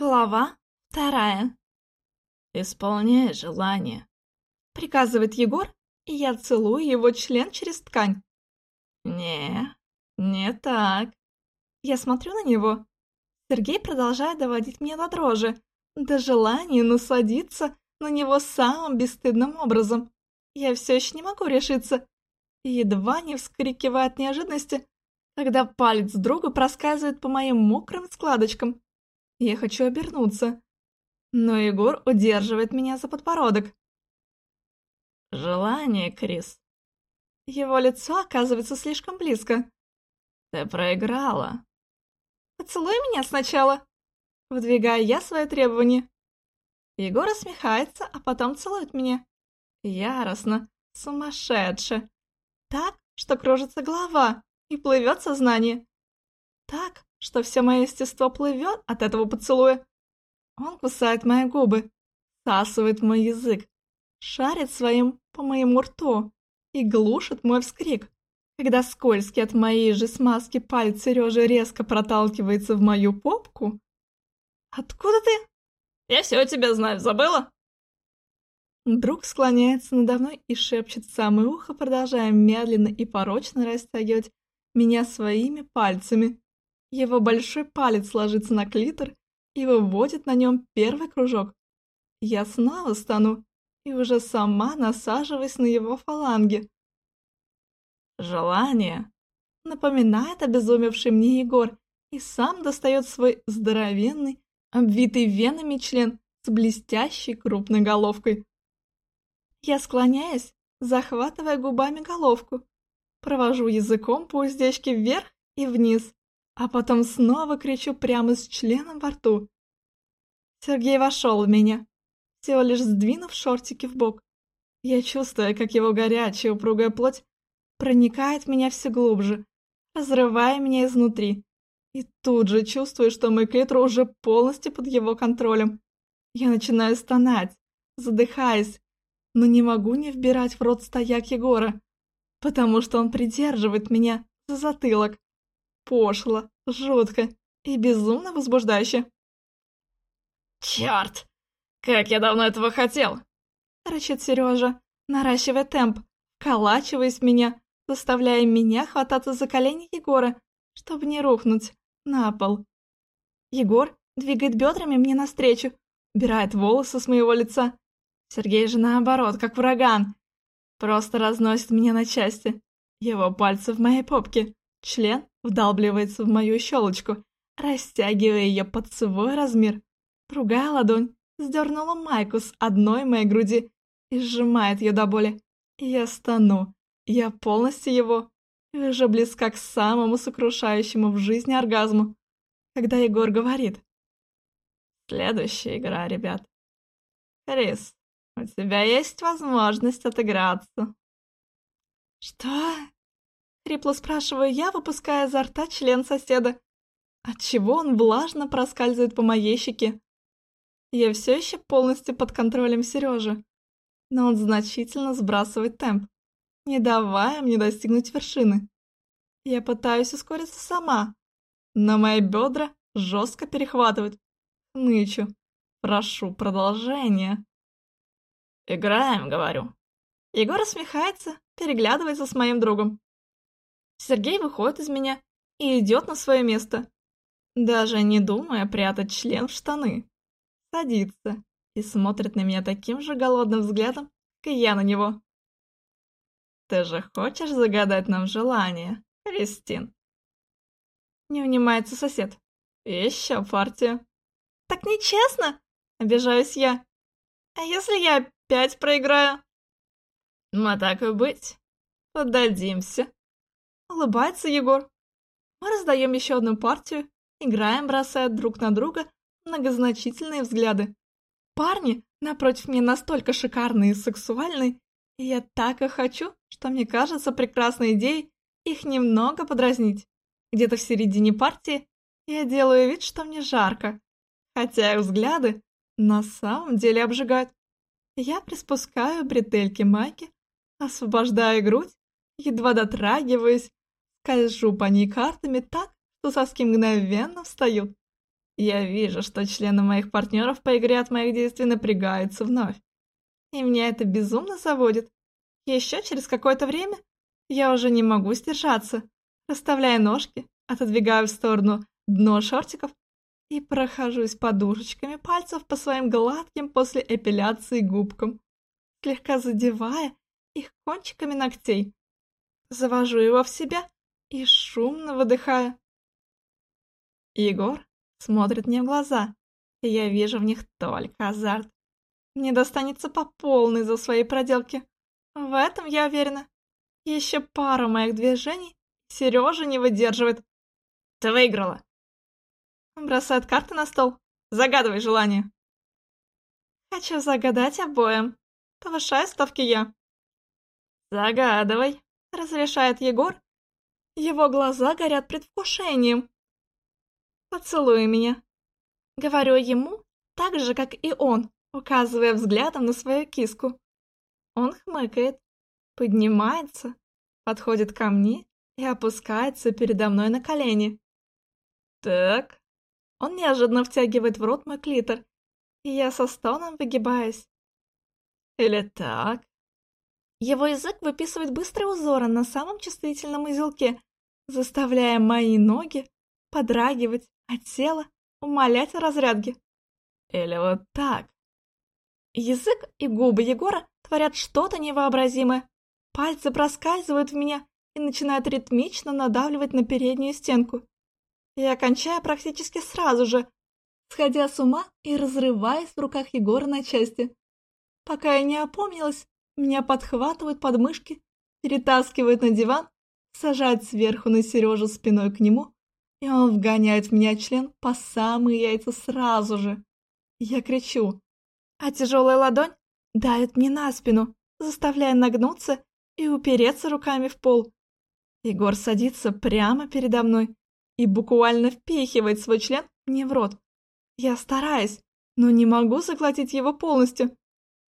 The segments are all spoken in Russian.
Глава вторая. «Исполняй желание», — приказывает Егор, и я целую его член через ткань. «Не, не так». Я смотрю на него. Сергей продолжает доводить меня до дрожи, до желания насладиться на него самым бесстыдным образом. Я все еще не могу решиться. Едва не вскрикивая от неожиданности, когда палец друга проскальзывает по моим мокрым складочкам. Я хочу обернуться, но Егор удерживает меня за подбородок. «Желание, Крис». Его лицо оказывается слишком близко. «Ты проиграла». «Поцелуй меня сначала», — выдвигаю я свое требование. Егор усмехается, а потом целует меня. Яростно, сумасшедше. Так, что кружится голова и плывет сознание. Так, что все мое естество плывет от этого поцелуя. Он кусает мои губы, сасывает мой язык, шарит своим по моему рту и глушит мой вскрик, когда скользкий от моей же смазки палец Сережи резко проталкивается в мою попку. «Откуда ты?» «Я все о тебе знаю, забыла?» Друг склоняется надо мной и шепчет в самое ухо, продолжая медленно и порочно растягивать меня своими пальцами. Его большой палец ложится на клитор и выводит на нем первый кружок. Я снова стану и уже сама насаживаюсь на его фаланги. Желание напоминает обезумевший мне Егор и сам достает свой здоровенный, обвитый венами член с блестящей крупной головкой. Я склоняюсь, захватывая губами головку, провожу языком по уздечке вверх и вниз, а потом снова кричу прямо с членом во рту. Сергей вошел в меня, всего лишь сдвинув шортики в бок. Я чувствую, как его горячая упругая плоть проникает в меня все глубже, разрывая меня изнутри. И тут же чувствую, что мой клитор уже полностью под его контролем. Я начинаю стонать, задыхаясь, но не могу не вбирать в рот стояк Егора, потому что он придерживает меня за затылок пошло, жутко и безумно возбуждающе. «Черт! Как я давно этого хотел!» — рычит Сережа, наращивая темп, вколачиваясь в меня, заставляя меня хвататься за колени Егора, чтобы не рухнуть на пол. Егор двигает бедрами мне навстречу, убирает волосы с моего лица. Сергей же наоборот, как ураган. Просто разносит меня на части. Его пальцы в моей попке, член вдалбливается в мою щелочку, растягивая ее под свой размер. Другая ладонь сдернула майку с одной моей груди и сжимает ее до боли. Я стану. Я полностью его. И уже близка к самому сокрушающему в жизни оргазму. Когда Егор говорит. Следующая игра, ребят. Крис, у тебя есть возможность отыграться. Что? Хрипло спрашиваю я, выпуская изо рта член соседа. Отчего он влажно проскальзывает по моей щеке? Я все еще полностью под контролем Сережи, но он значительно сбрасывает темп, не давая мне достигнуть вершины. Я пытаюсь ускориться сама, но мои бедра жестко перехватывают. Нычу. Прошу продолжения. «Играем», — говорю. Егор усмехается, переглядывается с моим другом. Сергей выходит из меня и идет на свое место, даже не думая прятать член в штаны. Садится и смотрит на меня таким же голодным взглядом, как и я на него. «Ты же хочешь загадать нам желание, Кристин?» Не унимается сосед. «Еще партию». «Так нечестно!» — обижаюсь я. «А если я опять проиграю?» «Мы так и быть. Поддадимся». Улыбается Егор. Мы раздаем еще одну партию, играем, бросая друг на друга многозначительные взгляды. Парни напротив меня настолько шикарные и сексуальные, и я так и хочу, что мне кажется прекрасной идеей их немного подразнить. Где-то в середине партии я делаю вид, что мне жарко, хотя их взгляды на самом деле обжигают. Я приспускаю бретельки майки, освобождаю грудь, едва дотрагиваюсь Скольжу по ней картами так, что соски мгновенно встают. Я вижу, что члены моих партнеров по игре от моих действий напрягаются вновь. И меня это безумно заводит. Еще через какое-то время я уже не могу сдержаться, расставляя ножки, отодвигаю в сторону дно шортиков и прохожусь подушечками пальцев по своим гладким после эпиляции губкам, слегка задевая их кончиками ногтей. Завожу его в себя и шумно выдыхаю. Егор смотрит мне в глаза, и я вижу в них только азарт. Мне достанется по полной за свои проделки. В этом я уверена. Еще пару моих движений Сережа не выдерживает. Ты выиграла. Бросает карты на стол. Загадывай желание. Хочу загадать обоим. Повышаю ставки я. Загадывай, разрешает Егор. Его глаза горят предвкушением. Поцелуй меня. Говорю ему так же, как и он, указывая взглядом на свою киску. Он хмыкает, поднимается, подходит ко мне и опускается передо мной на колени. Так. Он неожиданно втягивает в рот мой клитор, и я со стоном выгибаюсь. Или так. Его язык выписывает быстрые узоры на самом чувствительном узелке, заставляя мои ноги подрагивать, а тело умолять о разрядке. Или вот так. Язык и губы Егора творят что-то невообразимое. Пальцы проскальзывают в меня и начинают ритмично надавливать на переднюю стенку. Я кончаю практически сразу же, сходя с ума и разрываясь в руках Егора на части. Пока я не опомнилась, меня подхватывают подмышки, перетаскивают на диван, сажают сверху на Сережу спиной к нему, и он вгоняет в меня член по самые яйца сразу же. Я кричу, а тяжелая ладонь давит мне на спину, заставляя нагнуться и упереться руками в пол. Егор садится прямо передо мной и буквально впихивает свой член мне в рот. Я стараюсь, но не могу заглотить его полностью.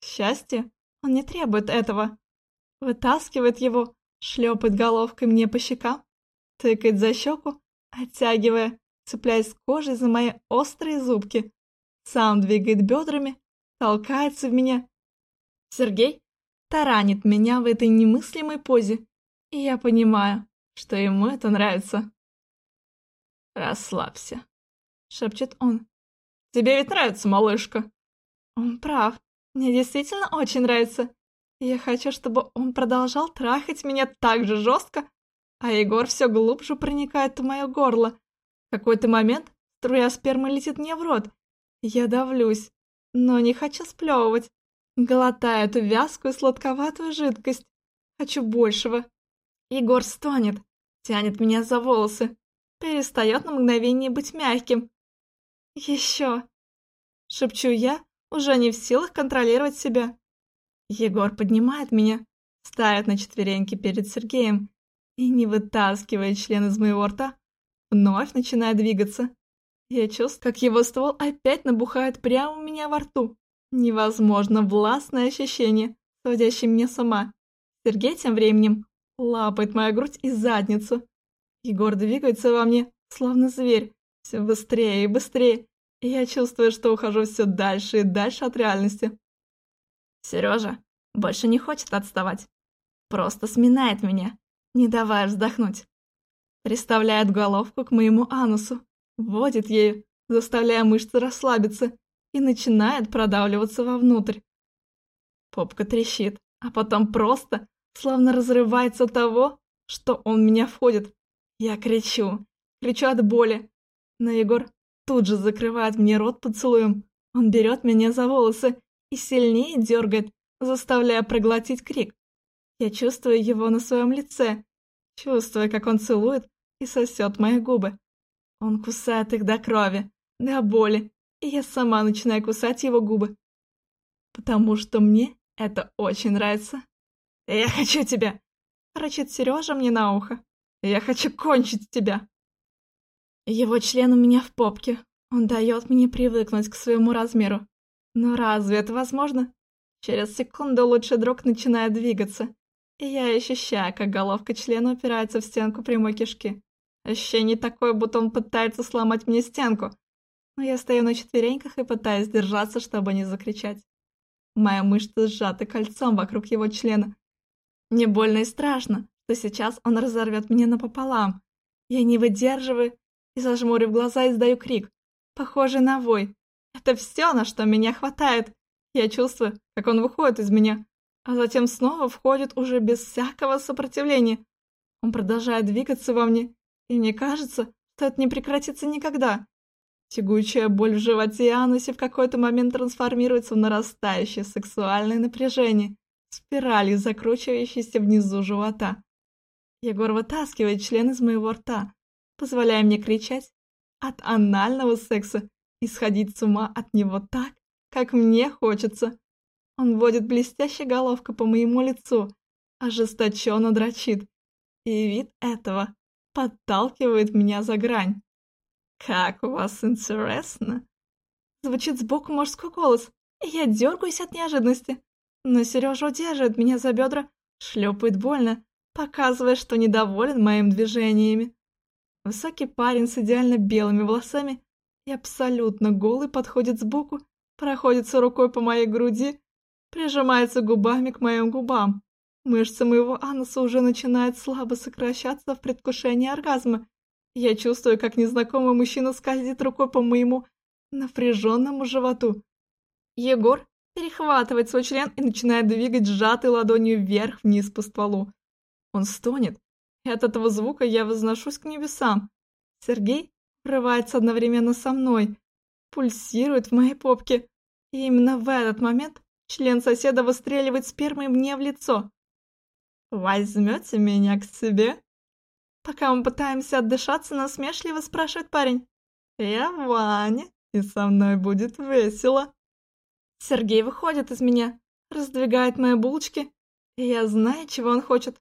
К счастью, он не требует этого. Вытаскивает его, шлепает головкой мне по щекам, тыкает за щеку, оттягивая, цепляясь кожей за мои острые зубки. Сам двигает бедрами, толкается в меня. Сергей таранит меня в этой немыслимой позе, и я понимаю, что ему это нравится. «Расслабься», — шепчет он. «Тебе ведь нравится, малышка?» Он прав. Мне действительно очень нравится. Я хочу, чтобы он продолжал трахать меня так же жестко, а Егор все глубже проникает в мое горло. В какой-то момент струя спермы летит мне в рот. Я давлюсь, но не хочу сплевывать. Глотаю эту вязкую сладковатую жидкость. Хочу большего. Егор стонет, тянет меня за волосы, перестает на мгновение быть мягким. Еще. Шепчу я, уже не в силах контролировать себя. Егор поднимает меня, ставит на четвереньки перед Сергеем и, не вытаскивая член из моего рта, вновь начинает двигаться. Я чувствую, как его ствол опять набухает прямо у меня во рту. Невозможно властное ощущение, сводящее меня с ума. Сергей тем временем лапает мою грудь и задницу. Егор двигается во мне, словно зверь, все быстрее и быстрее, и я чувствую, что ухожу все дальше и дальше от реальности. Сережа больше не хочет отставать. Просто сминает меня, не давая вздохнуть. Приставляет головку к моему анусу, вводит ею, заставляя мышцы расслабиться, и начинает продавливаться вовнутрь. Попка трещит, а потом просто, словно разрывается того, что он меня входит. Я кричу, кричу от боли, но Егор тут же закрывает мне рот поцелуем. Он берет меня за волосы и сильнее дергает, заставляя проглотить крик. Я чувствую его на своем лице, чувствую, как он целует и сосет мои губы. Он кусает их до крови, до боли, и я сама начинаю кусать его губы. Потому что мне это очень нравится. «Я хочу тебя!» — рычит Сережа мне на ухо. «Я хочу кончить тебя!» Его член у меня в попке. Он дает мне привыкнуть к своему размеру. Но разве это возможно? Через секунду лучший друг начинает двигаться, и я ощущаю, как головка члена упирается в стенку прямой кишки. Ощущение такое, будто он пытается сломать мне стенку. но я стою на четвереньках и пытаюсь держаться, чтобы не закричать. Моя мышца сжата кольцом вокруг его члена. Мне больно и страшно, что сейчас он разорвет меня напополам. Я не выдерживаю и, зажмурив глаза, издаю крик, похожий на вой. Это все, на что меня хватает. Я чувствую, как он выходит из меня, а затем снова входит уже без всякого сопротивления. Он продолжает двигаться во мне, и мне кажется, что это не прекратится никогда. Тягучая боль в животе и анусе в какой-то момент трансформируется в нарастающее сексуальное напряжение, спиралью, закручивающейся внизу живота. Егор вытаскивает член из моего рта, позволяя мне кричать от анального секса и сходить с ума от него так, как мне хочется. Он водит блестящей головкой по моему лицу, ожесточенно дрочит, и вид этого подталкивает меня за грань. «Как у вас интересно!» Звучит сбоку мужской голос, и я дергаюсь от неожиданности. Но Сережа удерживает меня за бедра, шлепает больно, показывая, что недоволен моими движениями. Высокий парень с идеально белыми волосами и абсолютно голый подходит сбоку, проходится рукой по моей груди, прижимается губами к моим губам. Мышцы моего ануса уже начинают слабо сокращаться в предвкушении оргазма, я чувствую, как незнакомый мужчина скользит рукой по моему напряженному животу. Егор перехватывает свой член и начинает двигать сжатой ладонью вверх-вниз по стволу. Он стонет, и от этого звука я возношусь к небесам. Сергей врывается одновременно со мной, пульсирует в моей попке, и именно в этот момент член соседа выстреливает спермой мне в лицо. «Возьмете меня к себе?» Пока мы пытаемся отдышаться, насмешливо спрашивает парень. «Я Ваня, и со мной будет весело». Сергей выходит из меня, раздвигает мои булочки, и я знаю, чего он хочет.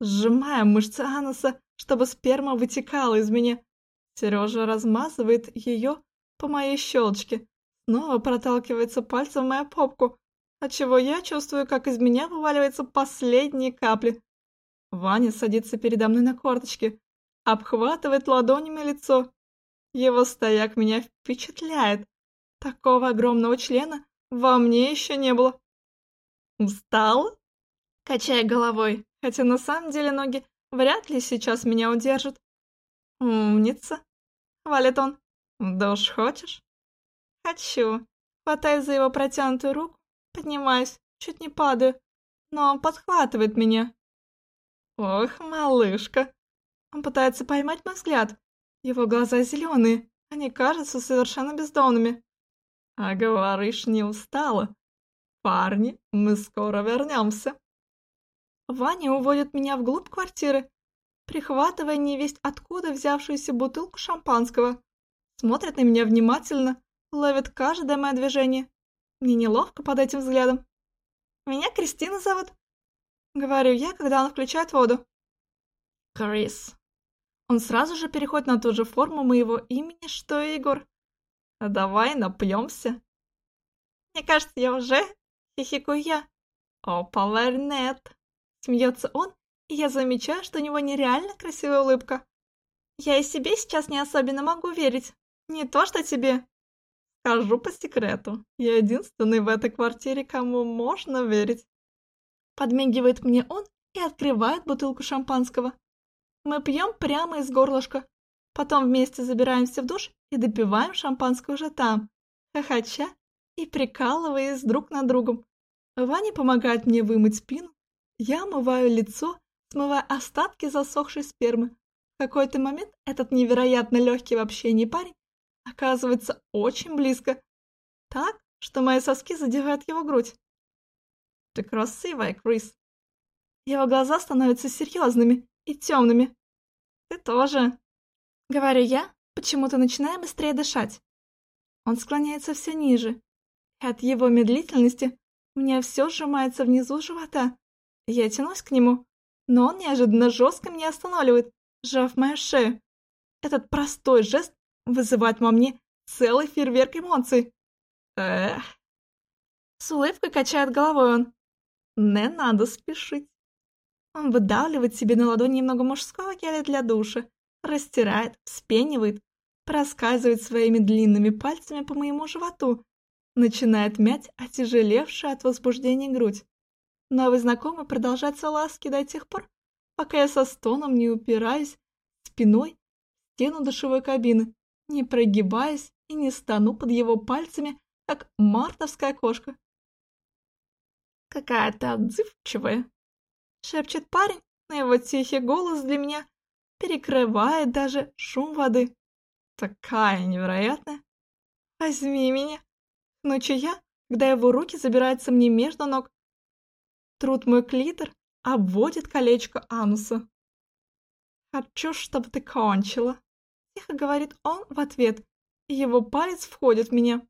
Сжимая мышцы ануса, чтобы сперма вытекала из меня. Сережа размазывает ее по моей щелочке, снова проталкивается пальцем в мою попку, отчего я чувствую, как из меня вываливаются последние капли. Ваня садится передо мной на корточки, обхватывает ладонями лицо. Его стояк меня впечатляет. Такого огромного члена во мне еще не было. Устал? Качая головой, хотя на самом деле ноги вряд ли сейчас меня удержат. Умница, хвалит он. Да уж хочешь? Хочу. Хватаю за его протянутую руку, поднимаюсь, чуть не падаю, но он подхватывает меня, «Ох, малышка!» Он пытается поймать мой взгляд. Его глаза зеленые, они кажутся совершенно бездомными. А говоришь, не устала? Парни, мы скоро вернемся. Ваня уводит меня вглубь квартиры, прихватывая невесть откуда взявшуюся бутылку шампанского. Смотрит на меня внимательно, ловит каждое мое движение. Мне неловко под этим взглядом. Меня Кристина зовут. Говорю я, когда он включает воду. Крис. Он сразу же переходит на ту же форму моего имени, что и Егор. Давай напьемся. Мне кажется, я уже хихикаю я. О, Павернет. Смеется он, и я замечаю, что у него нереально красивая улыбка. Я и себе сейчас не особенно могу верить. Не то, что тебе. Скажу по секрету. Я единственный в этой квартире, кому можно верить. Подмигивает мне он и открывает бутылку шампанского. Мы пьем прямо из горлышка. Потом вместе забираемся в душ и допиваем шампанское уже там, хохоча и прикалываясь друг над другом. Ваня помогает мне вымыть спину. Я омываю лицо, смывая остатки засохшей спермы. В какой-то момент этот невероятно легкий в общении парень оказывается очень близко. Так, что мои соски задевают его грудь. Ты красивая, Крис. Его глаза становятся серьезными и темными. Ты тоже. Говорю я, почему-то начиная быстрее дышать. Он склоняется все ниже, и от его медлительности мне все сжимается внизу живота. Я тянусь к нему, но он неожиданно жестко меня останавливает, сжав мою шею. Этот простой жест вызывает во мне целый фейерверк эмоций. Эх. С улыбкой качает головой он. Не надо спешить. Он выдавливает себе на ладонь немного мужского геля для душа, растирает, вспенивает, проскальзывает своими длинными пальцами по моему животу, начинает мять отяжелевшую от возбуждения грудь. Новый знакомый продолжает ласки до тех пор, пока я со стоном не упираюсь спиной в стену душевой кабины, не прогибаясь и не стану под его пальцами, как мартовская кошка. «Какая ты отзывчивая!» — шепчет парень, но его тихий голос для меня перекрывает даже шум воды. «Такая невероятная! Возьми меня!» Ночью я, когда его руки забираются мне между ног. Труд мой клитор, обводит колечко ануса. «Хочу, чтобы ты кончила», — тихо говорит он в ответ, его палец входит в меня.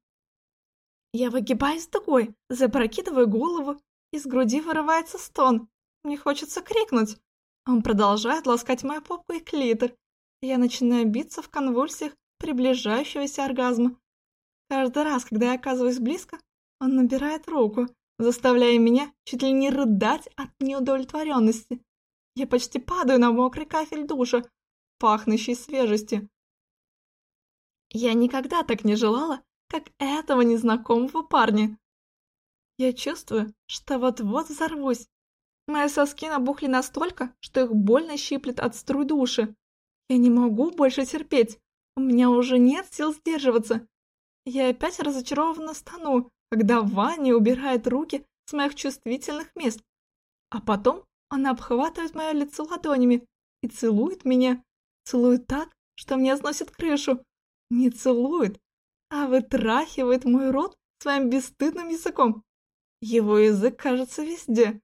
Я выгибаюсь дугой, запрокидываю голову, из груди вырывается стон. Мне хочется крикнуть. Он продолжает ласкать мою попку и клитор. Я начинаю биться в конвульсиях приближающегося оргазма. Каждый раз, когда я оказываюсь близко, он набирает руку, заставляя меня чуть ли не рыдать от неудовлетворенности. Я почти падаю на мокрый кафель душа, пахнущий свежестью. Я никогда так не желала, как этого незнакомого парня. Я чувствую, что вот-вот взорвусь. Мои соски набухли настолько, что их больно щиплет от струй души. Я не могу больше терпеть. У меня уже нет сил сдерживаться. Я опять разочарованно стану, когда Ваня убирает руки с моих чувствительных мест. А потом она обхватывает мое лицо ладонями и целует меня. Целует так, что мне сносит крышу. Не целует, а вытрахивает мой рот своим бесстыдным языком. Его язык кажется везде.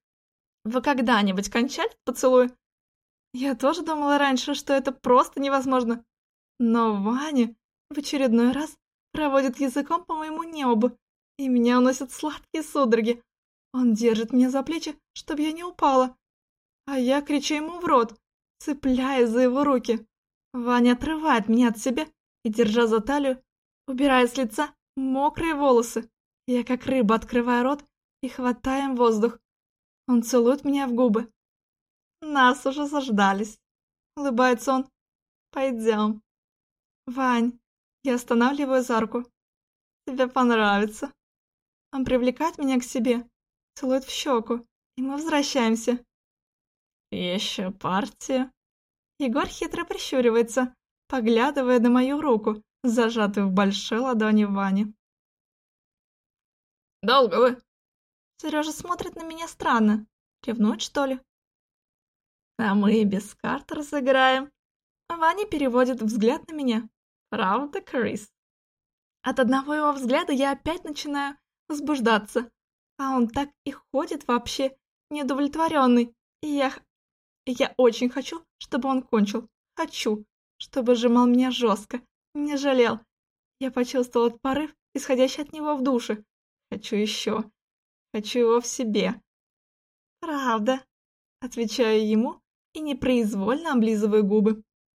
Вы когда-нибудь кончали поцелуй? Я тоже думала раньше, что это просто невозможно. Но Ваня в очередной раз проводит языком по моему небу, и меня уносят сладкие судороги. Он держит меня за плечи, чтобы я не упала, а я кричу ему в рот, цепляясь за его руки. Ваня отрывает меня от себя и, держа за талию, убирая с лица мокрые волосы. Я как рыба открываю рот и хватаем воздух. Он целует меня в губы. Нас уже заждались. Улыбается он. Пойдем. Вань, я останавливаю за руку. Тебе понравится. Он привлекает меня к себе, целует в щеку, и мы возвращаемся. Еще партия. Егор хитро прищуривается, поглядывая на мою руку, зажатую в большой ладони Вани. «Долго вы?» Сережа смотрит на меня странно. Ревнует, что ли? А мы без карт разыграем. Ваня переводит взгляд на меня. Правда, Крис? От одного его взгляда я опять начинаю возбуждаться. А он так и ходит вообще неудовлетворенный. И я... Я очень хочу, чтобы он кончил. Хочу, чтобы сжимал меня жестко, не жалел. Я почувствовал этот порыв, исходящий от него в душе. Хочу еще. Хочу его в себе. Правда, отвечаю ему и непроизвольно облизываю губы.